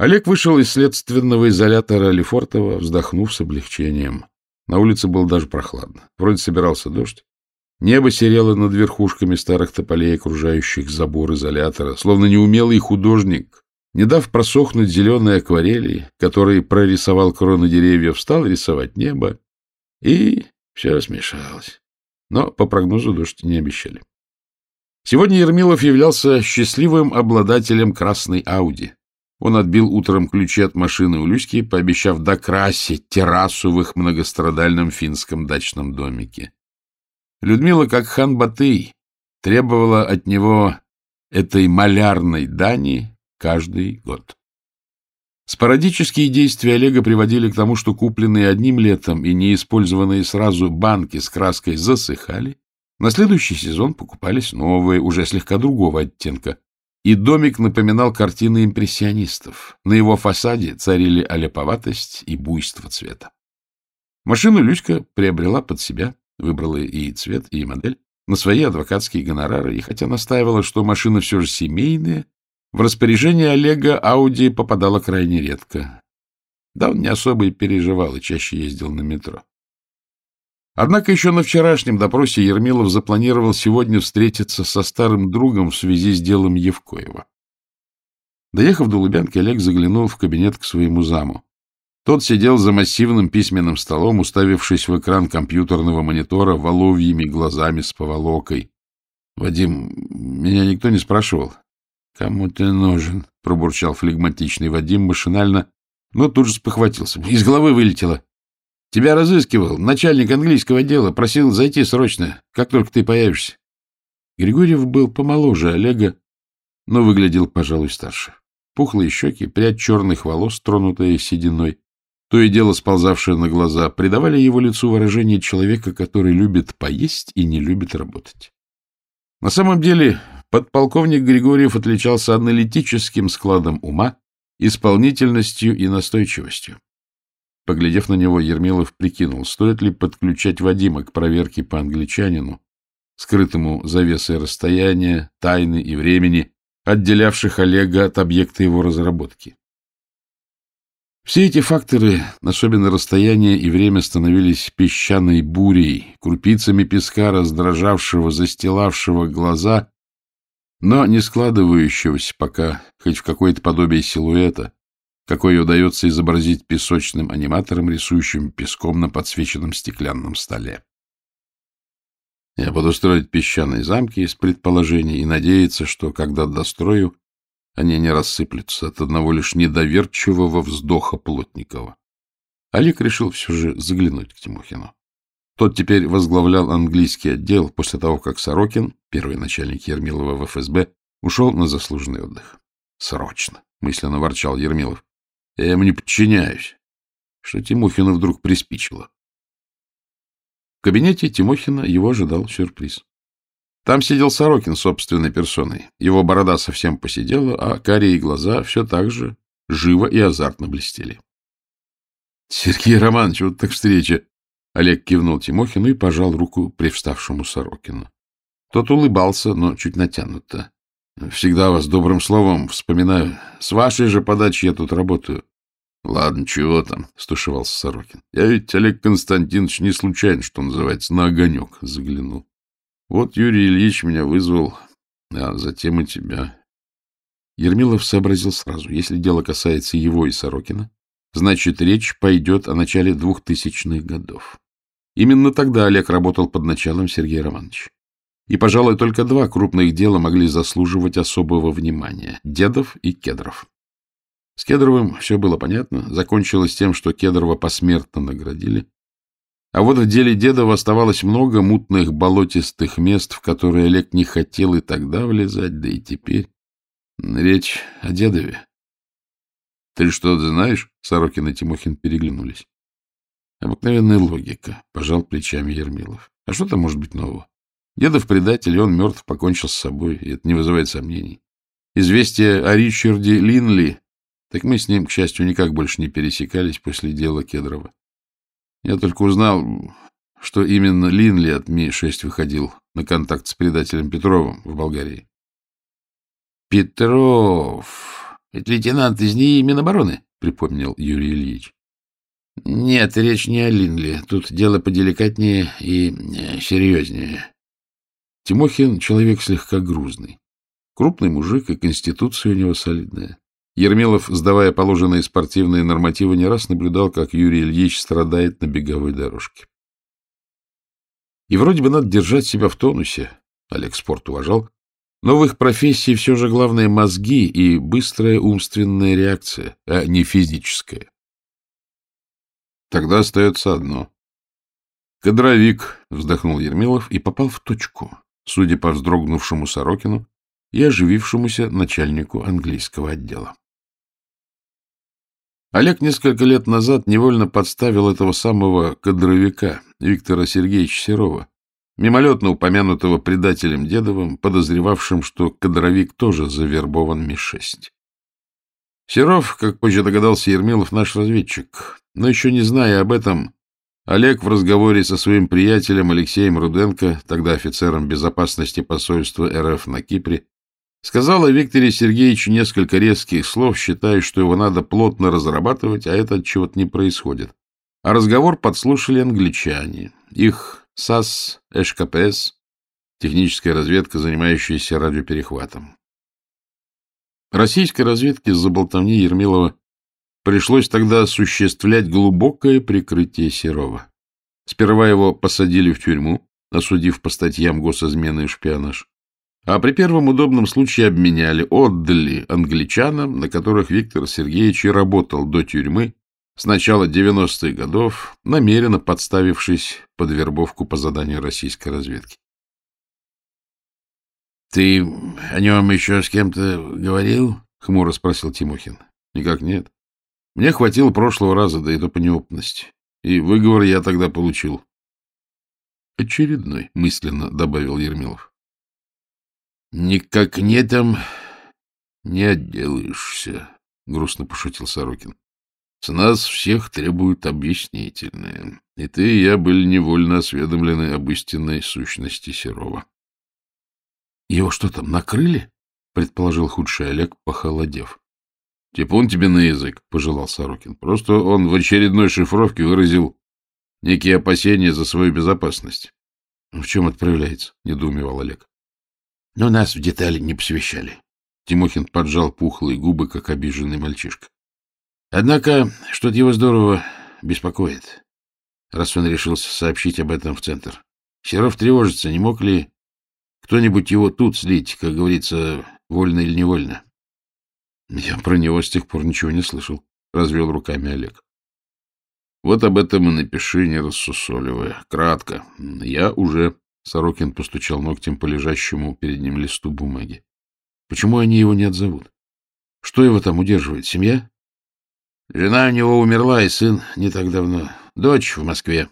Олег вышел из следственного изолятора Лефортово, вздохнув с облегчением. На улице было даже прохладно. Вроде собирался дождь. Небо серело над верхушками старых тополей, окружающих забор изолятора, словно неумелый художник, не дав просохнуть зеленой акварели, который прорисовал кроны деревьев, стал рисовать небо, и все смешалось. Но по прогнозу дождь не обещали. Сегодня Ермилов являлся счастливым обладателем красной Ауди. Он отбил утром ключи от машины у Люськи, пообещав докрасить террасу в их многострадальном финском дачном домике. Людмила, как хан Батый, требовала от него этой малярной дани каждый год. Спорадические действия Олега приводили к тому, что купленные одним летом и неиспользованные сразу банки с краской засыхали. На следующий сезон покупались новые, уже слегка другого оттенка. И домик напоминал картины импрессионистов. На его фасаде царили аляповатость и буйство цвета. Машину Люська приобрела под себя, выбрала и цвет, и модель, на свои адвокатские гонорары, и хотя настаивала, что машина все же семейная, в распоряжение Олега Ауди попадала крайне редко. Да, он не особо и переживал, и чаще ездил на метро. Однако еще на вчерашнем допросе Ермилов запланировал сегодня встретиться со старым другом в связи с делом Евкоева. Доехав до Лубянки, Олег заглянул в кабинет к своему заму. Тот сидел за массивным письменным столом, уставившись в экран компьютерного монитора воловьими глазами с поволокой. — Вадим, меня никто не спрашивал. — Кому ты нужен? — пробурчал флегматичный Вадим машинально, но тут же спохватился. Из головы вылетело. — Тебя разыскивал начальник английского отдела, просил зайти срочно, как только ты появишься. Григорьев был помоложе Олега, но выглядел, пожалуй, старше. Пухлые щеки, прядь черных волос, тронутая сединой, то и дело сползавшие на глаза, придавали его лицу выражение человека, который любит поесть и не любит работать. На самом деле, подполковник Григорьев отличался аналитическим складом ума, исполнительностью и настойчивостью. Поглядев на него, Ермилов прикинул, стоит ли подключать Вадима к проверке по англичанину, скрытому завесой расстояния, тайны и времени, отделявших Олега от объекта его разработки. Все эти факторы, особенно расстояние и время, становились песчаной бурей, крупицами песка, раздражавшего, застилавшего глаза, но не складывающегося пока хоть в какое-то подобие силуэта, какое удается изобразить песочным аниматором, рисующим песком на подсвеченном стеклянном столе. Я буду строить песчаные замки из предположений и надеяться, что, когда дострою, они не рассыплются от одного лишь недоверчивого вздоха Плотникова. Олег решил все же заглянуть к Тимохину. Тот теперь возглавлял английский отдел после того, как Сорокин, первый начальник Ермилова в ФСБ, ушел на заслуженный отдых. «Срочно!» — мысленно ворчал Ермилов. «Я ему не подчиняюсь». Что Тимохину вдруг приспичило. В кабинете Тимохина его ожидал сюрприз. Там сидел Сорокин собственной персоной. Его борода совсем посидела, а карие глаза все так же живо и азартно блестели. — Сергей Романович, вот так встреча! Олег кивнул Тимохину и пожал руку привставшему Сорокину. Тот улыбался, но чуть натянуто. — Всегда вас добрым словом вспоминаю. С вашей же подачи я тут работаю. — Ладно, чего там, — стушевался Сорокин. — Я ведь, Олег Константинович, не случайно, что называется, на огонек заглянул. Вот Юрий Ильич меня вызвал, а затем и тебя. Ермилов сообразил сразу. Если дело касается его и Сорокина, значит, речь пойдет о начале двухтысячных годов. Именно тогда Олег работал под началом Сергея Романовича. И, пожалуй, только два крупных дела могли заслуживать особого внимания — Дедов и Кедров. С Кедровым все было понятно. Закончилось тем, что Кедрова посмертно наградили. А вот в деле Дедова оставалось много мутных болотистых мест, в которые Олег не хотел и тогда влезать, да и теперь. Речь о Дедове. — Ты что-то знаешь? — Сорокин и Тимохин переглянулись. Обыкновенная логика, — пожал плечами Ермилов. А что там может быть нового? Дедов предатель, он мертв, покончил с собой, и это не вызывает сомнений. Известие о Ричарде Линли, так мы с ним, к счастью, никак больше не пересекались после дела Кедрова. Я только узнал, что именно Линли от Ми-6 выходил на контакт с предателем Петровым в Болгарии. Петров. — Это лейтенант из НИИ Минобороны, — припомнил Юрий Ильич. — Нет, речь не о Линле. Тут дело поделикатнее и э, серьезнее. Тимохин — человек слегка грузный. Крупный мужик, и конституция у него солидная. Ермилов, сдавая положенные спортивные нормативы, не раз наблюдал, как Юрий Ильич страдает на беговой дорожке. И вроде бы надо держать себя в тонусе, Олег спорт уважал, но в их профессии все же главное мозги и быстрая умственная реакция, а не физическая. Тогда остается одно. «Кадровик», — вздохнул Ермилов и попал в точку, судя по вздрогнувшему Сорокину и оживившемуся начальнику английского отдела. Олег несколько лет назад невольно подставил этого самого кадровика, Виктора Сергеевича Серова, мимолетно упомянутого предателем Дедовым, подозревавшим, что кадровик тоже завербован Ми-6. Серов, как позже догадался Ермилов, наш разведчик, но еще не зная об этом, Олег в разговоре со своим приятелем Алексеем Руденко, тогда офицером безопасности посольства РФ на Кипре, сказал о Викторе Сергеевиче несколько резких слов, считая, что его надо плотно разрабатывать, а это от чего-то не происходит. А разговор подслушали англичане. Их САС, ЭШКПС, техническая разведка, занимающаяся радиоперехватом. Российской разведке из-за болтовни Ермилова пришлось тогда осуществлять глубокое прикрытие Серова. Сперва его посадили в тюрьму, осудив по статьям госизмены и шпионаж. А при первом удобном случае обменяли, отдали англичанам, на которых Виктор Сергеевич и работал до тюрьмы с начала 90-х годов, намеренно подставившись под вербовку по заданию российской разведки. — Ты о нем еще с кем-то говорил? — хмуро спросил Тимохин. — Никак нет. Мне хватило прошлого раза, да и то по неопытности. И выговор я тогда получил. — Очередной, — мысленно добавил Ермилов. — Никак не там не отделаешься, — грустно пошутил Сорокин. — С нас всех требуют объяснительные, и ты и я были невольно осведомлены об истинной сущности Серова. — Его что там, накрыли? — предположил худший Олег, похолодев. — Типун тебе на язык, — пожелал Сорокин. Просто он в очередной шифровке выразил некие опасения за свою безопасность. — В чем отправляется? — недоумевал Олег. Но нас в детали не посвящали. Тимохин поджал пухлые губы, как обиженный мальчишка. Однако что-то его здорово беспокоит, раз он решился сообщить об этом в центр. Серов тревожится, не мог ли кто-нибудь его тут слить, как говорится, вольно или невольно? Я про него с тех пор ничего не слышал, — развел руками Олег. Вот об этом и напиши, не рассусоливая. Кратко. Я уже Сорокин постучал ногтем по лежащему перед ним листу бумаги. Почему они его не отзовут? Что его там удерживает? Семья? Жена у него умерла, и сын не так давно. Дочь в Москве.